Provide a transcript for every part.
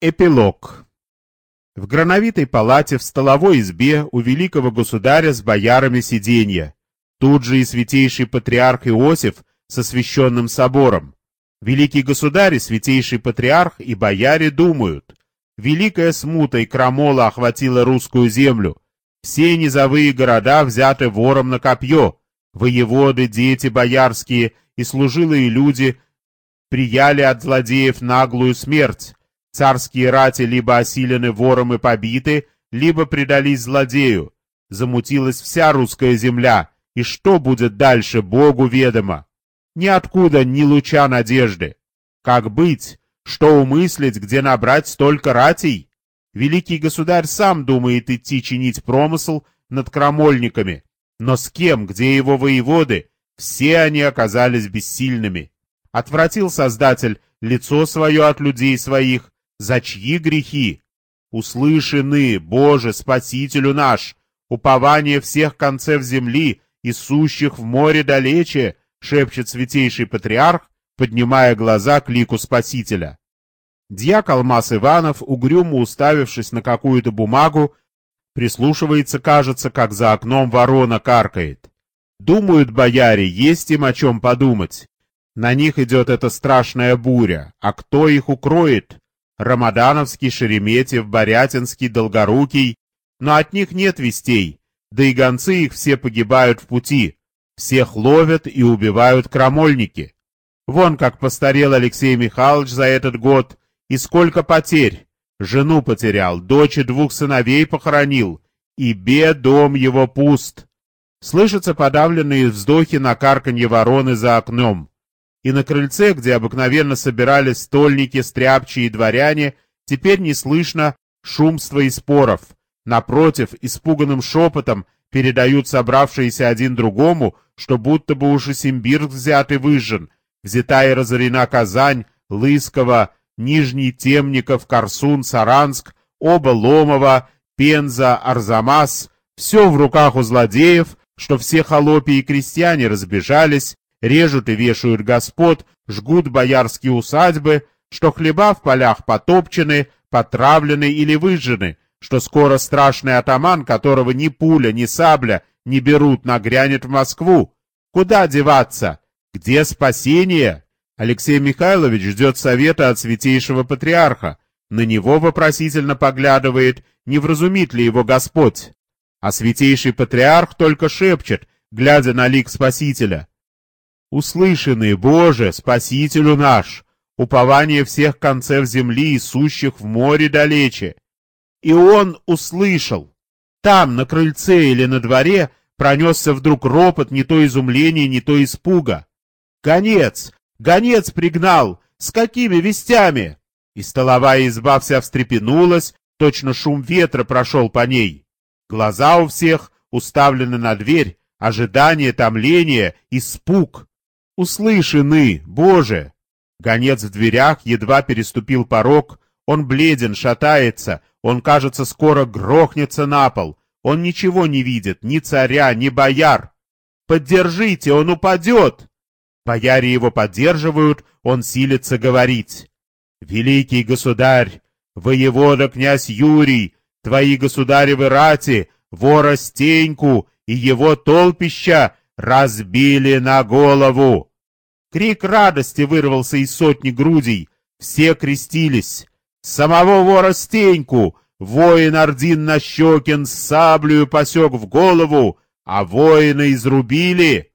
Эпилог В грановитой палате в столовой избе у великого государя с боярами сиденья. Тут же и святейший патриарх Иосиф со священным собором. Великий государь и святейший патриарх и бояре думают. Великая смута и крамола охватила русскую землю. Все низовые города взяты вором на копье. Воеводы, дети боярские и служилые люди прияли от злодеев наглую смерть. Царские рати либо осилены вором и побиты, либо предались злодею. Замутилась вся русская земля, и что будет дальше, Богу ведомо. Ниоткуда ни луча надежды. Как быть? Что умыслить, где набрать столько ратей? Великий государь сам думает идти чинить промысл над крамольниками. Но с кем, где его воеводы? Все они оказались бессильными. Отвратил Создатель лицо свое от людей своих, за чьи грехи? Услышаны, Боже, Спасителю наш, упование всех концев земли и сущих в море далече, шепчет святейший патриарх, поднимая глаза к лику Спасителя. Дьяк Алмаз Иванов, угрюмо уставившись на какую-то бумагу, прислушивается, кажется, как за окном ворона каркает. Думают бояре, есть им о чем подумать. На них идет эта страшная буря, а кто их укроет? Рамадановский, Шереметьев, Борятинский, Долгорукий, но от них нет вестей, да и гонцы их все погибают в пути, всех ловят и убивают крамольники. Вон как постарел Алексей Михайлович за этот год, и сколько потерь. Жену потерял, дочь и двух сыновей похоронил, и бед дом его пуст. Слышатся подавленные вздохи на карканье вороны за окном и на крыльце, где обыкновенно собирались стольники, стряпчие и дворяне, теперь не слышно шумства и споров. Напротив, испуганным шепотом передают собравшиеся один другому, что будто бы уж и Симбирск взят и выжжен, взята и разорена Казань, Лысково, Нижний Темников, Корсун, Саранск, оба Ломова, Пенза, Арзамас, все в руках у злодеев, что все холопи и крестьяне разбежались, режут и вешают господ, жгут боярские усадьбы, что хлеба в полях потопчены, потравлены или выжжены, что скоро страшный атаман, которого ни пуля, ни сабля не берут, нагрянет в Москву. Куда деваться? Где спасение? Алексей Михайлович ждет совета от святейшего патриарха. На него вопросительно поглядывает, не вразумит ли его Господь. А святейший патриарх только шепчет, глядя на лик Спасителя. Услышанный, Боже, Спасителю наш, упование всех концев земли и сущих в море далече. И он услышал. Там, на крыльце или на дворе, пронесся вдруг ропот не то изумления, не то испуга. «Гонец! Гонец пригнал! С какими вестями?» И столовая изба вся встрепенулась, точно шум ветра прошел по ней. Глаза у всех уставлены на дверь, ожидание, томление, испуг услышаны, Боже!» Гонец в дверях едва переступил порог, он бледен, шатается, он, кажется, скоро грохнется на пол. Он ничего не видит, ни царя, ни бояр. «Поддержите, он упадет!» Бояре его поддерживают, он силится говорить. «Великий государь, воевода князь Юрий, твои государевы рати, вора Стеньку и его толпища разбили на голову!» Крик радости вырвался из сотни грудей. Все крестились. Самого вора Стеньку воин Ордин Нащекин с саблею посек в голову, а воина изрубили.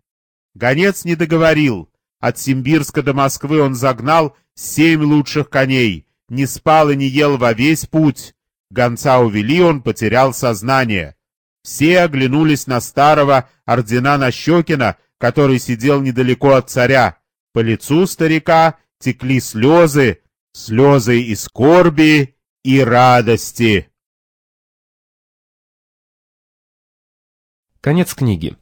Гонец не договорил. От Симбирска до Москвы он загнал семь лучших коней, не спал и не ел во весь путь. Гонца увели, он потерял сознание. Все оглянулись на старого ордена Нащекина, который сидел недалеко от царя. По лицу старика текли слезы, слезы и скорби, и радости. Конец книги.